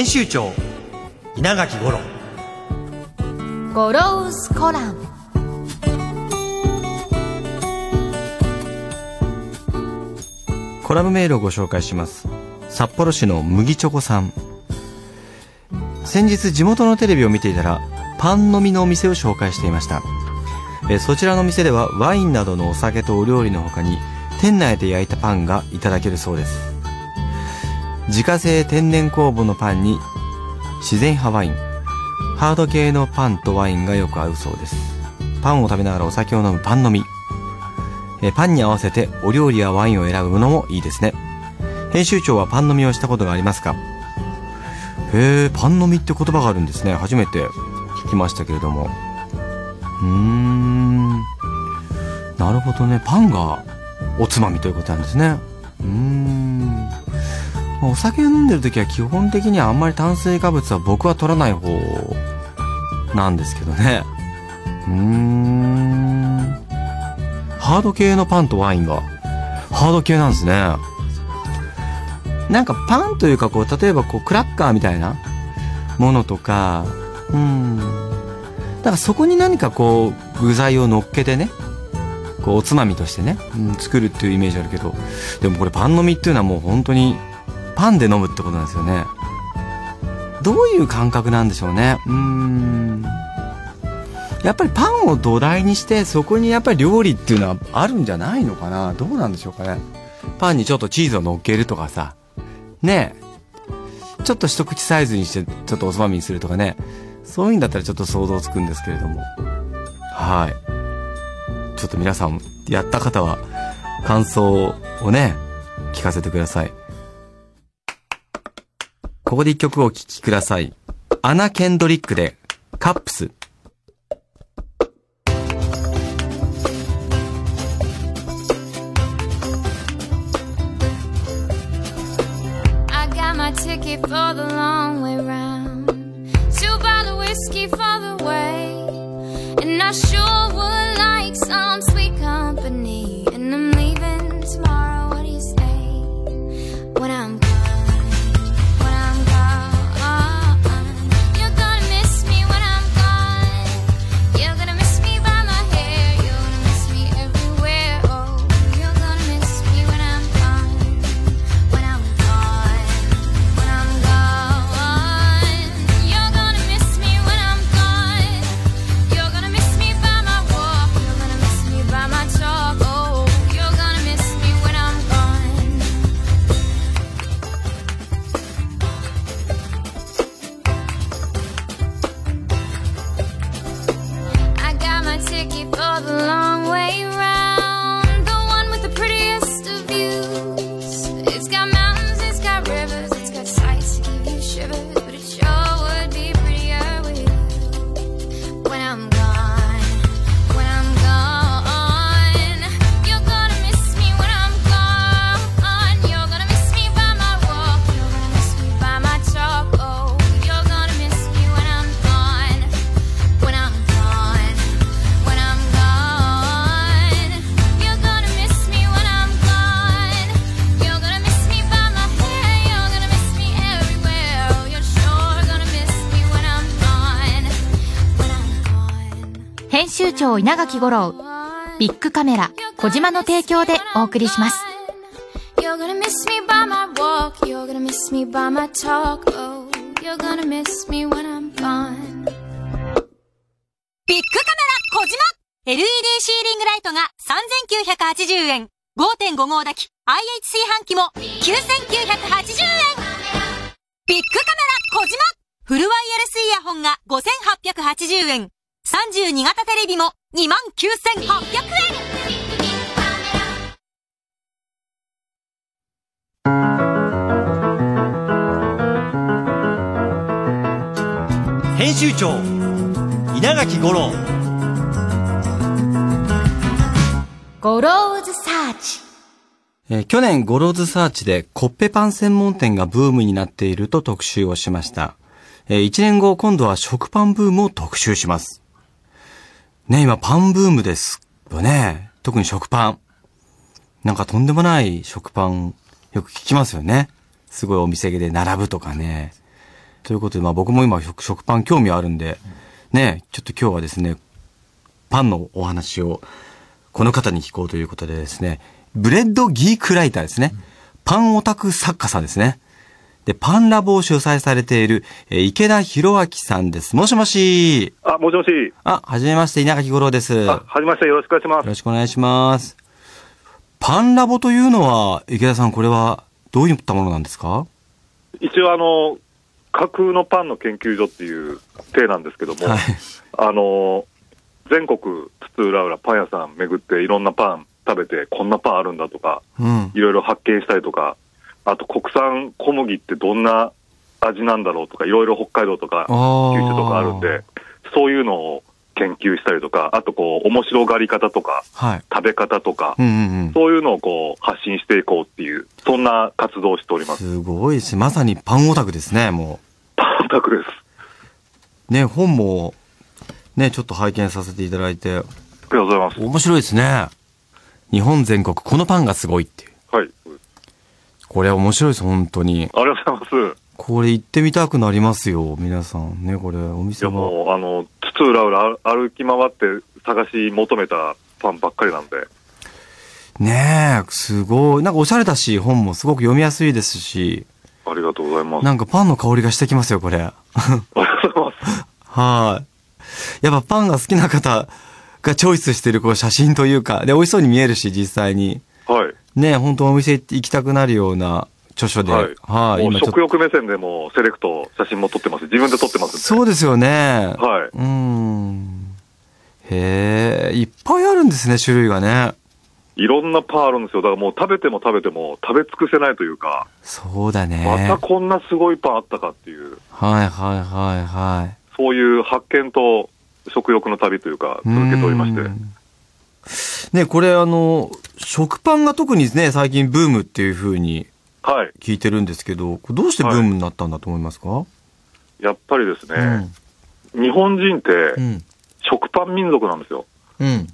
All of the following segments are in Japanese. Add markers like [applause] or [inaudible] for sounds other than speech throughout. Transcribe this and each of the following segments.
編集長稲垣五郎。ゴロウスコラム。コラムメールをご紹介します。札幌市の麦チョコさん。先日地元のテレビを見ていたらパン飲みのお店を紹介していました。えそちらの店ではワインなどのお酒とお料理の他に店内で焼いたパンがいただけるそうです自家製天然酵母のパンに自然派ワイン。ハード系のパンとワインがよく合うそうです。パンを食べながらお酒を飲むパン飲み。えパンに合わせてお料理やワインを選ぶのもいいですね。編集長はパン飲みをしたことがありますか？へえパン飲みって言葉があるんですね。初めて聞きましたけれども。うーん。なるほどね。パンがおつまみということなんですね。うーん。お酒を飲んでる時は基本的にはあんまり炭水化物は僕は取らない方なんですけどね。うーん。ハード系のパンとワインがハード系なんですね。なんかパンというかこう例えばこうクラッカーみたいなものとか。うん。だからそこに何かこう具材を乗っけてね。こうおつまみとしてね、うん、作るっていうイメージあるけど。でもこれパン飲みっていうのはもう本当にパンで飲むってことなんですよね。どういう感覚なんでしょうね。うーん。やっぱりパンを土台にしてそこにやっぱり料理っていうのはあるんじゃないのかな。どうなんでしょうかね。パンにちょっとチーズを乗っけるとかさ。ねえ。ちょっと一口サイズにしてちょっとおつまみにするとかね。そういうんだったらちょっと想像つくんですけれども。はい。ちょっと皆さんやった方は感想をね聞かせてください。ここで一曲お聴きください。アナ・ケンドリックで、カップス。集長稲垣吾郎ビックカメラ小島の提供でお送りします。ビッグカメラ小島 !LED シーリングライトが3980円 !5.5 号炊き IH 炊飯器も9980円ビックカメラ小島。フルワイヤレスイヤホンが5880円。32型テレビも29,800円編集長稲垣吾郎ゴローズサーチえ、去年、ゴローズサーチでコッペパン専門店がブームになっていると特集をしました。えー、1年後、今度は食パンブームを特集します。ね、今パンブームですよね。特に食パン。なんかとんでもない食パンよく聞きますよね。すごいお店で並ぶとかね。ということで、まあ僕も今食パン興味あるんで、ね、ちょっと今日はですね、パンのお話をこの方に聞こうということでですね、ブレッドギークライターですね。パンオタク作家さんですね。で、パンラボを主催されている、えー池田博明さんです。もしもし。あ、もしもし。あ、はじめまして、稲垣吾郎です。よあ、はじめまして。よろしくお願いします。ろしくお願いします。パンラボというのは、池田さん、これはどういったものなんですか？一応、あの、架空のパンの研究所っていう体なんですけども、はい。あの、全国津々浦々パン屋さん巡っていろんなパン食べて、こんなパンあるんだとか、うん。いろいろ発見したりとか、あと国産小麦ってどんな味なんだろうとか、いろいろ北海道とか九州とかあるんで、そういうのを研究したりとか、あとこう、面白がり方とか、はい。食べ方とかう、んうんうん。そういうのをこう発信していこうっていう、そんな活動をしております。すごいです。まさにパンオタクですね、もパンタクです。う。ね、本も、ね、ちょっと拝見させていただいて、ありがとうございます。面白いですね。日本全国、このパンがすごいっていう。はい。これ面白いです、本当に。ありがとうございます。これ行ってみたくなりますよ、皆さん。ね、これ、おい店は。やもう、あの、津々浦々歩き回って探し求めたパンばっかりなんで、ねえ、すごい。なんかおしゃれだし、本もすごく読みやすいですし、ありがとうございます。なんかパンの香りがしてきますよ、これ。ありがとうございます。はい。やっぱパンが好きな方がチョイスしてるこう写真というか、で、美味しそうに見えるし、実際に。はい。ねえ、本当お店行きたくなるような著書で。はい。はい。もう。食欲目線でもセレクト写真も撮ってます。自分で撮ってます。そうですよね。はい。うーん。へえ、いっぱいあるんですね、種類がね。いろんなパンあるんですよ。だからもう食べても食べても食べ尽くせないというか、そうだね。またこんなすごいパンあったかっていう、はいはいはいはい。そういう発見と食欲の旅というか、続けておりましてね、これあの、食パンが特にね、最近ブームっていう風にはい。聞いてるんですけど、これどうしてブームになったんだと思いますか、やっぱりですね、日本人ってうん。うん。食パン民族なんですよ。うん。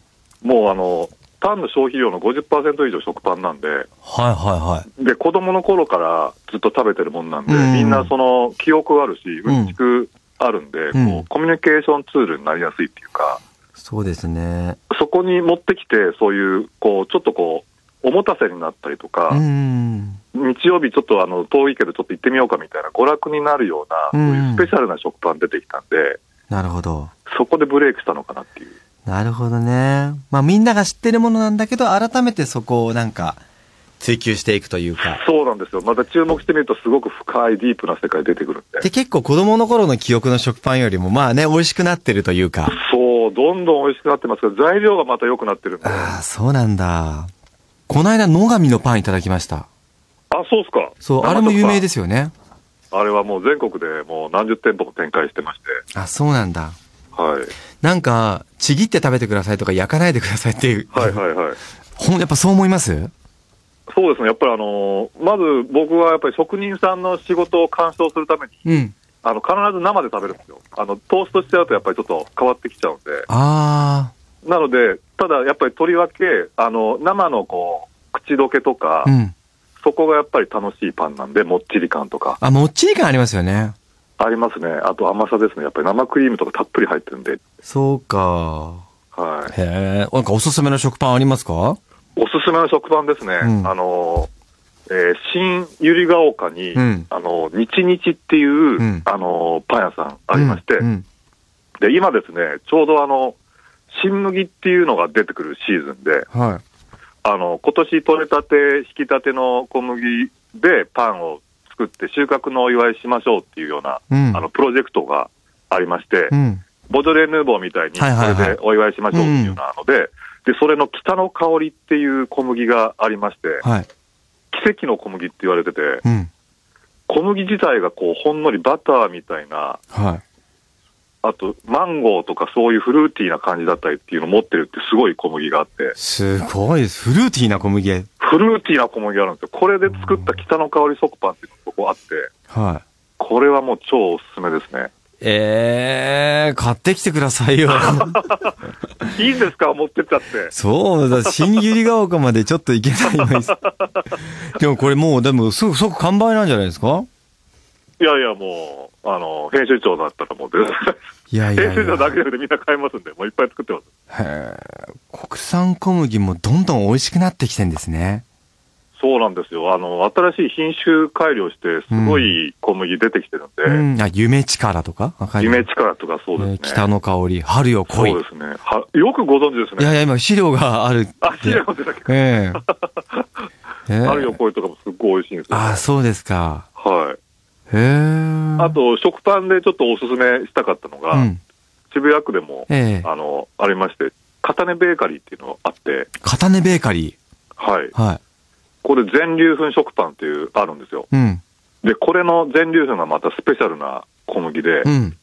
もうあの、パンの消費量の50%以上食パンなんで、はいはいはい。で、子供の頃からずっと食べてるもんなんで、うん。みんなその記憶あるし、うん。ちくあるん。で、うん。こう、コミュニケーションツールになりやすいっていうか、そうですね。そこに持ってきて、そういう、こう、ちょっとこう、おもたせになったりとか、うん。日曜日ちょっとあの、遠いけどちょっと行ってみようかみたいな娯楽になるような、うんそういうスペシャルな食パン出てきたんで、なるほど。そこでブレイクしたのかなっていう。なるほどね。まあみんなが知ってるものなんだけど、改めてそこをなんか、追求していくというか。そうなんですよ。また注目してみるとすごく深いディープな世界出てくるんで。で、結構子供の頃の記憶の食パンよりも、まあね、美味しくなってるというか。そう、どんどん美味しくなってますけど、材料がまた良くなってるんで。ああ、そうなんだ。この間、野上のパンいただきました。あ、そうっすか。そう、あれも有名す。ですよね。あれはもう全国でもう何十店舗も展開してまして。あ、そうなんだ。はい。なんか、ちぎって食べてくださいとか焼かないでくださいっていう。はいはいはい。ほん、やっぱそう思います？そうですね。やっぱりあのーまず僕はやっぱり職人さんの仕事を鑑賞するために、うん。あの、必ず生で食べるんですよ。あの、トーストしちゃうとやっぱりちょっと変わってきちゃうんで。あなので、ただやっぱりとりわけ、あの、生のこう、口どけとか、あ。うん。そこがやっぱり楽しいパンなんで、もっちり感とか、あ、もっちり感ありますよね。ありますね。あと甘さですね。やっぱり生クリームとかたっぷり入ってるんで。そうか。はい。へえ。なんかおすすめの食パンありますか？おすすめの食パンですね。うんあの、えー新百合ヶ丘に、うんあの、日日っていう、んあの、パン屋さんありまして、うん。で、今ですね、ちょうどあの、新麦っていうのが出てくるシーズンで、うんはい。あの、今年取れたて、引きたての小麦でパンを作って収穫のお祝いしましょうっていうような、うんあの、プロジェクトがありまして、うん。ボジョレ・ヌーボーみたいに、それでお祝いしましょうっていうようなので、で、それの北の香りっていう小麦がありまして、はい。奇跡の小麦って言われてて、うん。小麦自体がこう、ほんのりバターみたいな、はい。あと、マンゴーとかそういうフルーティーな感じだったりっていうのを持ってるってすごい小麦があって、すごいです。フルーティーな小麦。フルーティーな小麦があるんですよ。これで作った北の香り食パンっていうのがここあって、はい。これはもう超おすすめですね。ええー、買ってきてくださいよ。[laughs] いいんですか？持ってっちゃって。そうだ、新百合ヶ丘までちょっと行けないのに。[laughs] でもこれもう、でもすぐ即完売なんじゃないですか？いやいや、もう、あの、編集長だったらもう出ないいやいやい編集長や。だけじゃなくてみんな買いますんで、もういっぱい作ってます。へえ国産小麦もどんどん美味しくなってきてんですね。そうなんですよ。あの、新しい品種改良して、すごい小麦出てきてるんで、うん。あ、夢力とか？夢力とかそうですね。えー北の香り、春よ来い。そうですね。はよくご存知ですね。いやいや、今資料がある。あ、知らなかったけど。ええ [laughs] ええ春よ声とかもすっごい美味しいんですよ、ね。ああ、そうですか。はい。へえ。あ、と、食パンでちょっとおすすめしたかったのが、うん。渋谷区でも、ええあの、ありまして、片根ベーカリーっていうのがあって、片根ベーカリはい。ー。はい。これ全粒粉食パンっていう、あるんですよ。うん。で、これの全粒粉がまたスペシャルな小麦で、うん。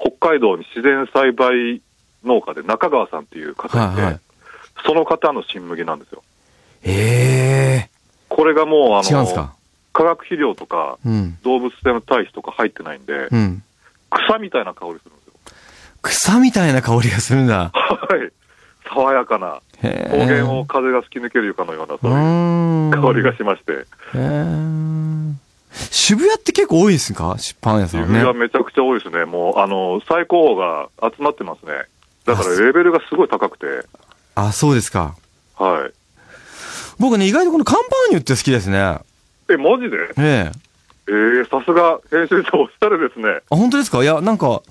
北海道に自然栽培農家で中川さんっていう方いて、はいはい。その方の新麦なんですよ。ええこれがもう、あの、化学肥料とかうん。動物性の体質とか入ってないんで、うん。草みたいな香りするんですよ。草みたいな香りがするんだ。[laughs] はい。爽やかな。高原を風が吹き抜けるかのような、うそういう。香りがしまして。渋谷って結構多いですか？出版屋さん渋ね。谷めちゃくちゃ多いですね。もう、あの、最高峰が集まってますね。だからレベルがすごい高くて、あ、そうですか。はい。僕ね、意外とこのカンパーニュって好きですね。え、マジで？ええ。えー、さすが編集長おしゃれですね。あ、本当ですか？いや、なんか、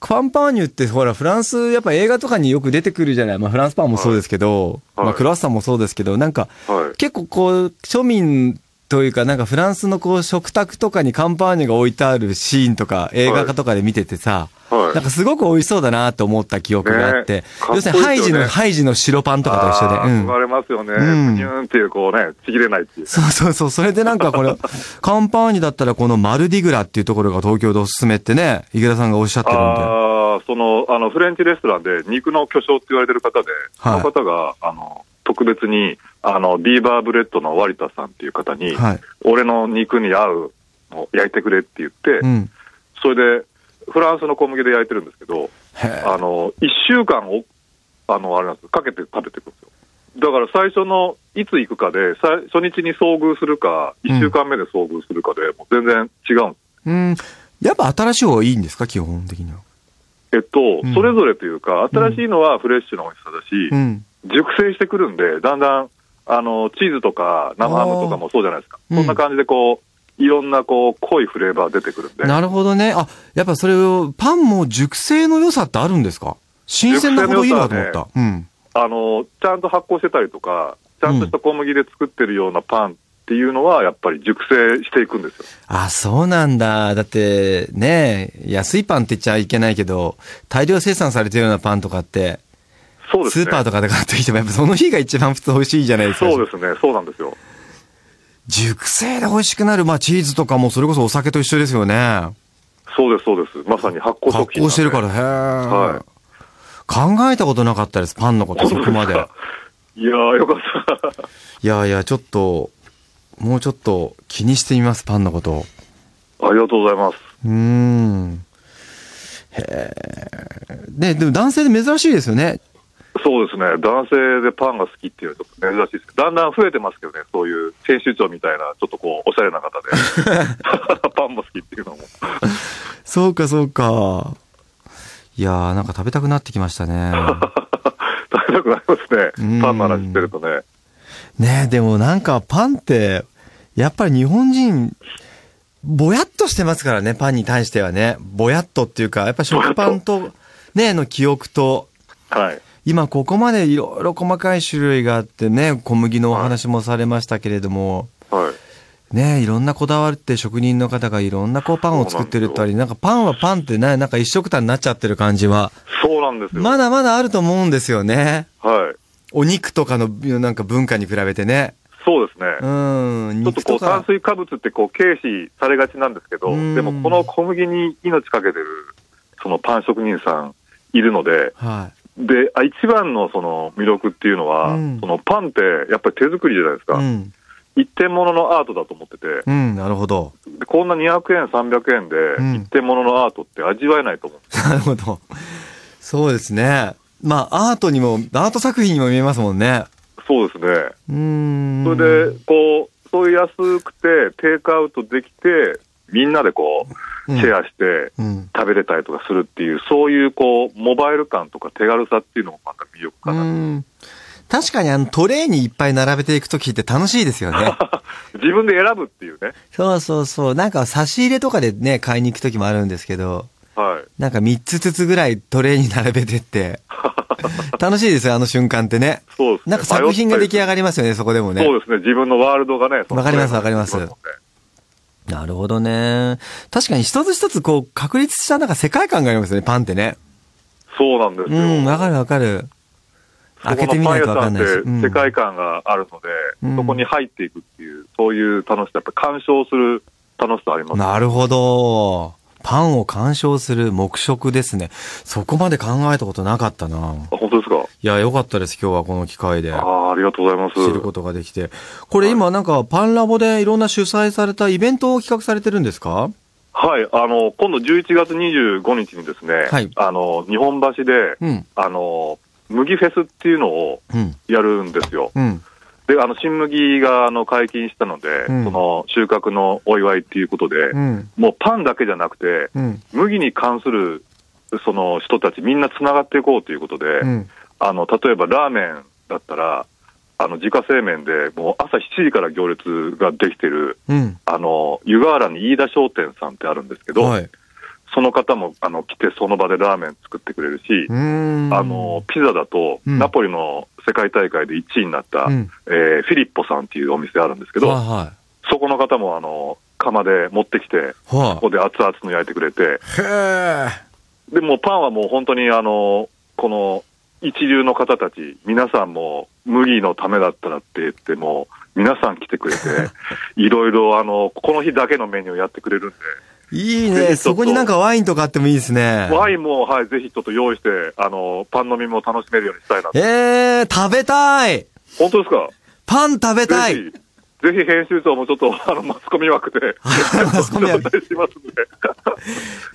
カンパーニュってほら、フランス、やっぱ映画とかによく出てくるじゃない。まあ、フランスパンもそうですけど、はい。まあ、クロワッサンもそうですけど、なんか、はい。結構こう、庶民というか、なんかフランスのこう、食卓とかにカンパーニュが置いてあるシーンとか、映画化とかで見ててさ、はい。なんかすごく美味しそうだなと思った記憶があって、ねかっこいい要するにハイジの、ハイジの白パンとかと一緒で、うんれますよね。うんニューンっていう、こうね、ちぎれないっていう。そうそうそう。それでなんかこれ、[laughs] カンパーニュだったらこのマルディグラっていうところが東京でおすすめってね、池田さんがおっしゃってるんで。ああ、その、あの、フレンチレストランで肉の巨匠って言われてる方で、はいその方が、あの、特別に、あの、ビーバーブレッドの割田さんっていう方に、はい。俺の肉に合うのを焼いてくれって言って、うん。それで、フランスの小麦で焼いてるんですけど、あの、一週間を、あの、あれなんですかけて食べていくんですよ。だから最初の、いつ行くかで、さ初日に遭遇するか、一週間目で遭遇するかで、もう全然違うんです。うん。やっぱ新しい方がいいんですか？基本的には。えっと、うんそれぞれというか、新しいのはフレッシュな美味しさだし、うん。熟成してくるんで、だんだん、あの、チーズとか生ハムとかもそうじゃないですか。うんそんな感じでこう、いろんなこう、濃いフレーバー出てくるんで。なるほどね。あ、やっぱそれを、パンも熟成の良さってあるんですか？新鮮なほどいいなと思った。熟うん。あの、ちゃんと発酵してたりとか、ちゃんとした小麦で作ってるようなパンっていうのは、やっぱり熟成していくんですよ。あ、そうなんだ。だって、ね安いパンって言っちゃいけないけど、大量生産されてるようなパンとかって、そうですね。スーパーとかで買ってきても、やっぱその日が一番普通美味しいじゃないですか。そうですね。そうなんですよ。熟成で美味しくなる、まあチーズとかもそれこそお酒と一緒ですよね。そうです、そうです。まさに発酵食発品なんで。酵してるから、へえ、はい考えたことなかったです、パンのこと、そこまで。[laughs] いやー、よかった。いやいや、ちょっと、もうちょっと気にしてみます、パンのこと。ありがとうございます。うーん。へえ。ね、でも男性で珍しいですよね。そうですね。男性でパンが好きっていうのはちょっと珍しいですけど、だんだん増えてますけどね、そういう編集長みたいな、ちょっとこう、おしゃれな方で。[laughs] パンも好きっていうのも。そうか、そうか。いやー、なんか食べたくなってきましたね。食べたくなりますうんね。パンの話してるとね。ねでもなんかパンって、やっぱり日本人、ぼやっとしてますからね、パンに対してはね。ぼやっとっていうか、やっぱ食パンと、ね、の記憶と、はい。今ここまでいろいろ細かい種類があってね、小麦のお話もされましたけれども、はい。ねいろんなこだわりって職人の方がいろんなこうパンを作ってるとあり、なんかパンはパンってね、なんか一色単になっちゃってる感じは、そうなんですよ。まだまだあると思うんですよね。はい。お肉とかのなんか文化に比べてね。そうですね。うん、ちょっとこう炭水化物ってこう軽視されがちなんですけど、うんでもこの小麦に命かけてるそのパン職人さんいるので、はで、あ一番のその魅力っていうのは、うんそのパンってやっぱり手作りじゃないですい。か。うん。一点物のアートだと思ってて、うん、なるほど。でこんな200円、300円うんで一点物のアートって味わえないと思うなるほど。そうですね。まあ、アートにも、アート作品にも見えますもんね。そうですね。うーん。それで、こう、そういう安くて、テイクアウトできて、みんなでこう、うんシェアしてうん。食べれたりとかするっていう、そういうこう、モバイル感とか手軽さっていうのもまた魅力うかな。ん。確かにあのトレーにいっぱい並べていくときって楽しいですよね。[laughs] 自分で選ぶっていうね。そうそうそう。なんか差し入れとかでね、買いに行くときもあるんですけど、はい。なんか3つずつぐらいトレーに並べてって、[laughs] 楽しいですよ、あの瞬間ってね。そうですね。なんか作品が出来上ががりますよね、そこでもね。そうですね。自分のワールドがね。わかりますわかりますなるほどね。確かに一つ一つこう、確立したなんか世界観がありますよね、パンってね。そうなんですよ。うん、わかるわかる。開けてみないとわかんないし。そこのパン屋さん世界観があるので、うんそこに入っていくっていう、そういう楽しさ、やっぱ鑑賞する楽しさあります。なるほど。パンを鑑賞する目食ですね。そこまで考えたことなかったな。あ本当ですか？いや、よかったです、今日はこの機会で。ああ、ありがとうございます。知ることができて。これ今なんかパンラボでいろんな主催されたイベントを企画されてるんですか？はい、あの、今度11月25日にですね、はいあの、日本橋で、うん。あの、麦フェスっていうのをうん。やるんですよ。うん。で、あの、新麦が、あの、解禁したので、うんその、収穫のお祝いっていうことで、うん。もうパンだけじゃなくて、うん。麦に関する、その人たちみんな繋がっていこうということで、うん。あの、例えばラーメンだったら、あの、自家製麺で、もう朝7時から行列ができてる、うん。あの、湯河原に飯田商店さんってあるんですけど、はい。その方も、あの、来てその場でラーメン作ってくれるし。あの、ピザだと、うんナポリの世界大会で1位になった、うんえーフィリッポさんっていうお店あるんですけど、はいはそこの方も、あの、釜で持ってきて、い。はここで熱々の焼いてくれて、で、もうパンはもう本当に、あの、この、一流の方たち、皆さんも麦のためだったらって言っても、皆さん来てくれて、[laughs] いろいろ、あの、この日だけのメニューやってくれるんで、え。いいね。そこになんかワインとかあってもいいですね。ワインも、はい、ぜひちょっと用意して、あの、パン飲みも楽しめるようにしたいなと。ええ、食べたい本当ですか？パン食べたいぜひ、ぜひ編集長もちょっと、[laughs] あの、マスコミ枠で、[laughs] マスコミ枠しますんで。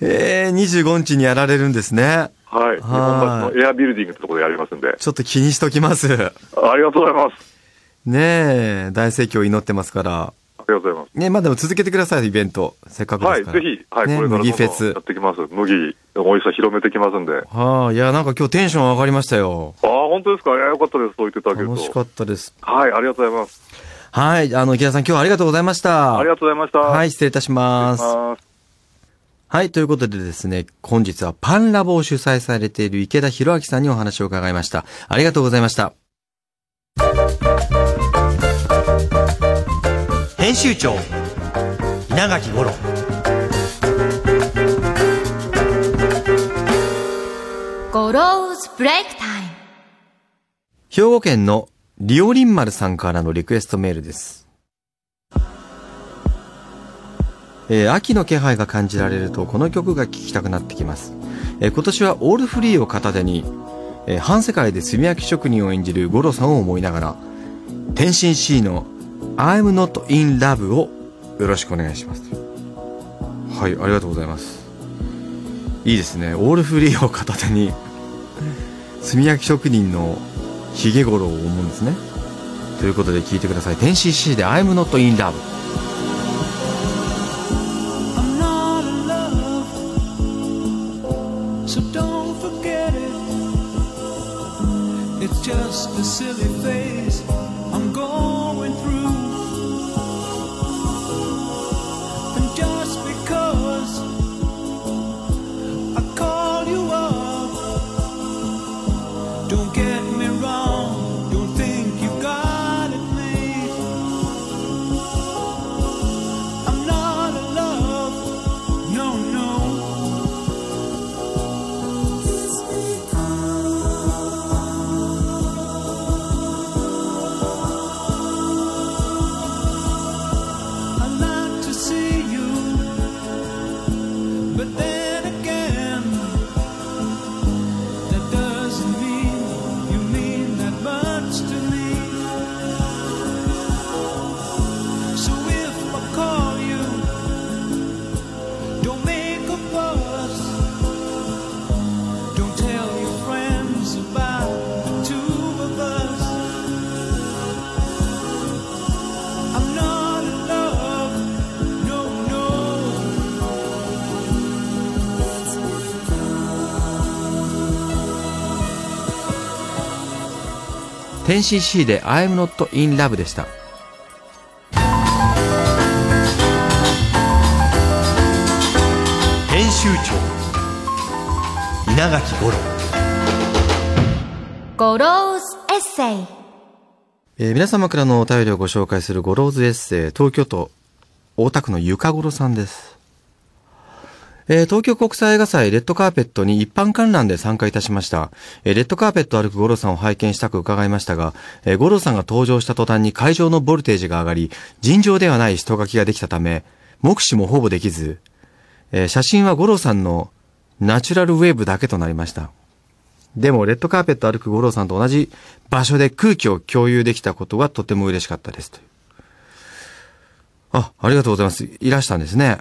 [laughs] ええ、25日にやられるんですね。はい。日本橋のエアビルディングってところでやりますんで。ちょっと気にしときます。ありがとうございます。ねえ、大盛況祈ってますから。ありがとうございます。ねまあでも続けてください、イベント。せっかくではい、すから。ぜひ、はい、ねこれ麦フェスやってきます。麦、美味しさ広めてきますんで。あはあ、いや、なんか今日テンション上がりましたよ。あ、本当ですか？いや、よかったです。そう言っていただけると。楽しかったです。はい、ありがとうございます。はい、あの、池田さん今日はありがとうございました。ありがとうございました。はい、失礼いたします。ます。はい、ということでですね、本日はパンラボを主催されている池田博明さんにお話を伺いました。ありがとうございました。編集長稲垣吾郎ゴローズブレイクタイム。兵庫県のリオリンマルさんからのリクエストメールです。えー秋の気配が感じられるとこの曲が聴きたくなってきます。えー今年はオールフリーを片手に、えー半世界で炭焼き職人を演じる吾郎さんを思いながら、天津 C の I'm not in love をよろしくお願いします。はい、ありがとうございます。いいですね。オールフリーを片手に、[laughs] 炭焼き職人のヒゲゴロを思うんですね。ということで聞いてください。天使 C で I'm not in love。Just a silly phase 10cc で I'm not in love でした。編集長稲垣吾郎ゴローズエッセイえー皆様からのお便りをご紹介するゴローズエッセイ、東京都大田区のゆかごろさんです。えー東京国際映画祭レッドカーペットに一般観覧で参加いたしました。えーレッドカーペット歩く五郎さんを拝見したく伺いましたが、えー五郎さんが登場した途端に会場のボルテージが上がり、尋常ではない人書きができたため、目視もほぼできず、えー写真は五郎さんのナチュラルウェーブだけとなりました。でも、レッドカーペット歩く五郎さんと同じ場所で空気を共有できたことがとても嬉しかったです。あ、ありがとうございます。いらしたんですね。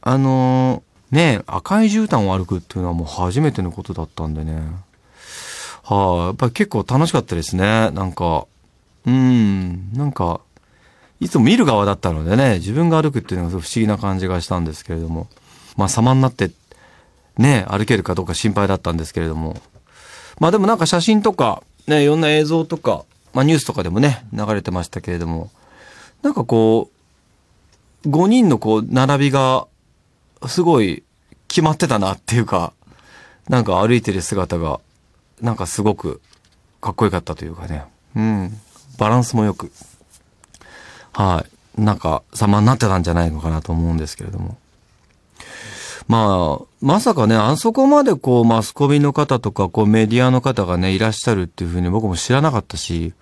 あのーね赤い絨毯を歩くっていうのはもう初めてのことだったんでね。はあ、やっぱり結構楽しかったですね。なんか、うん、なんか、いつも見る側だったのでね、自分が歩くっていうのが不思議な感じがしたんですけれども。まあ様になって、ね、歩けるかどうか心配だったんですけれども。まあでもなんか写真とか、ね、いろんな映像とか、まあニュースとかでもね、流れてましたけれども、なんかこう、5人のこう、並びが、すごい決まってたなっていうか、なんか歩いてる姿が、なんかすごくかっこよかったというかね。うん。バランスもよく。はい。なんか様になってたんじゃないのかなと思うんですけれども。まあ、まさかね、あそこまでこう、マスコミの方とか、こう、メディアの方がね、いらっしゃるっていうふうに僕も知らなかったし、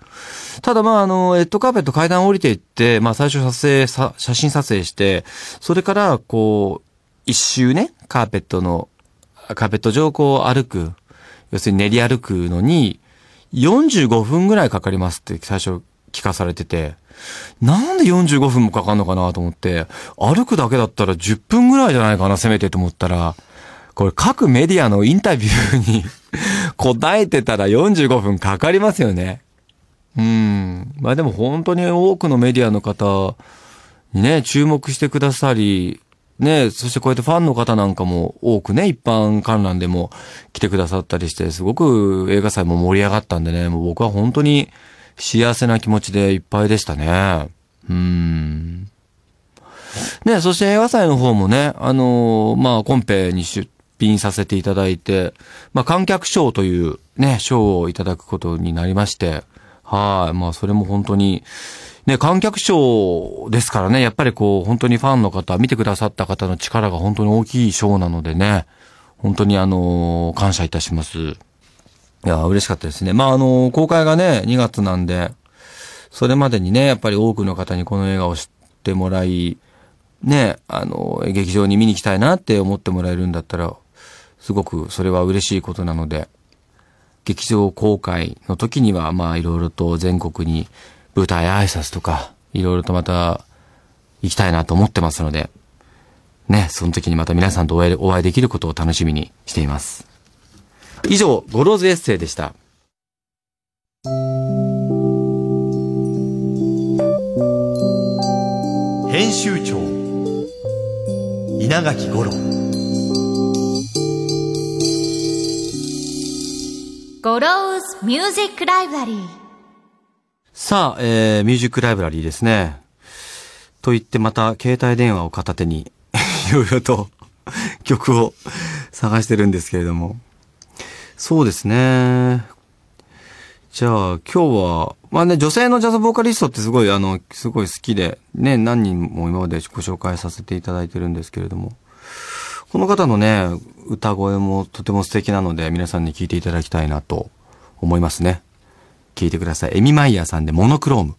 ただまあ、あの、レッドカーペット階段降りていって、まあ、最初撮影、さ写真撮影して、それから、こう、一周ね、カーペットの、カーペット上をこう歩く、要するに練り歩くのに、45分ぐらいかかりますって最初聞かされてて、なんで45分もかかんのかなと思って、歩くだけだったら10分ぐらいじゃないかな、せめてと思ったら、これ各メディアのインタビューに [laughs] 答えてたら45分かかりますよね。うん。まあでも本当に多くのメディアの方にね、注目してくださり、ね、そしてこうやってファンの方なんかも多くね、一般観覧でも来てくださったりして、すごく映画祭も盛り上がったんでね、もう僕は本当に幸せな気持ちでいっぱいでしたね。うん。ね、そして映画祭の方もね、あのーまあ、コンペに出品させていただいて、まあ、観客賞というね、賞をいただくことになりまして、はい、まあ、それも本当に、ね、観客賞ですからね、やっぱりこう、本当にファンの方、見てくださった方の力が本当に大きい賞なのでね、本当にあのー感謝いたします。いや、嬉しかったですね。まあ、あのー公開がね、2月なんで、それまでにね、やっぱり多くの方にこの映画を知ってもらい、ね、あの、劇場に見に行きたいなって思ってもらえるんだったら、すごくそれは嬉しいことなので、劇場公開の時には、まあ、いろいろと全国に舞台挨拶とか、いろいろとまた行きたいなと思ってますので、ね、その時にまた皆さんとお会いお会いできることを楽しみにしています。以上、ゴローズエッセイでした。編集長稲垣吾郎ゴローズミュージックライブラリーさあ、えー、ミュージックライブラリーですね。と言ってまた携帯電話を片手に、[laughs] いろいろと曲を探してるんですけれども。そうですね。じゃあ今日は、まあね、女性のジャズボーカリストってすごい、あの、すごい好きで、ね、何人も今までご紹介させていただいてるんですけれども。この方のね、歌声もとても素敵なので、皆さんに聴いていただきたいなと思いますね。聞いてください。エミマイヤーさんでモノクローム。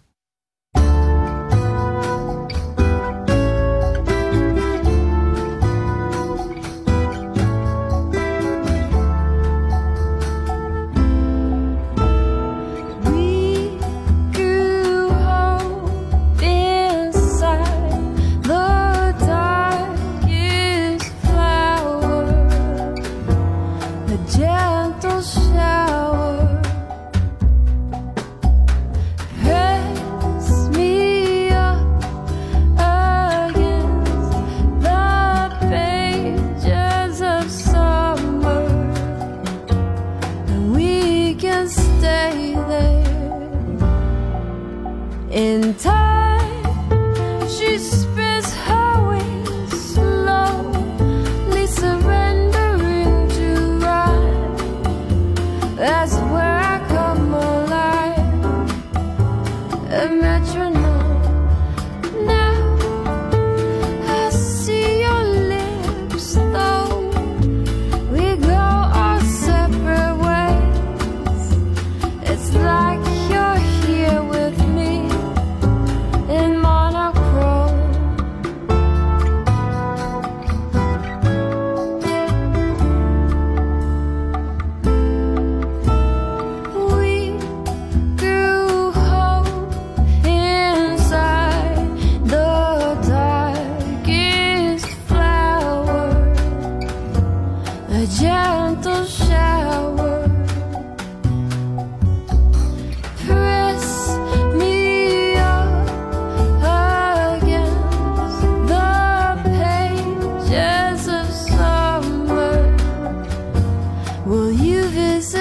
Is.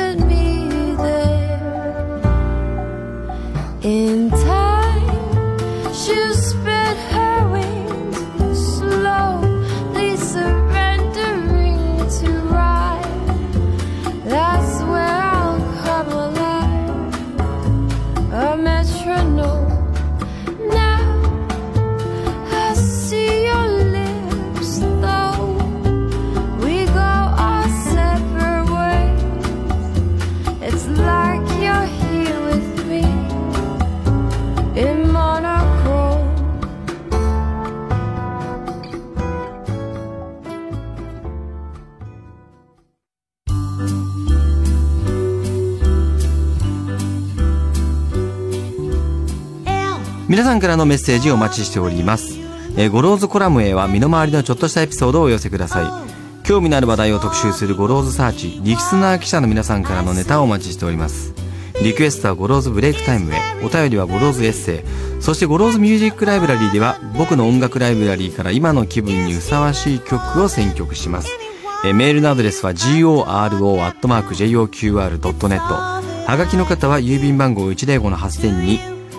さんからのメッセージをお待ちしております、えーゴローズコラムへは身の回りのちょっとしたエピソードをお寄せください。興味のある話題を特集するゴローズサーチリスナー記者の皆さんからのネタをお待ちしております。リクエストはゴローズブレイクタイムへ。お便りはゴローズエッセイ。そしてゴローズミュージックライブラリーでは僕の音楽ライブラリーから今の気分にふさわしい曲を選曲します。えメールのアドレスは goro.joqr.net はがきの方は郵便番号105-8000に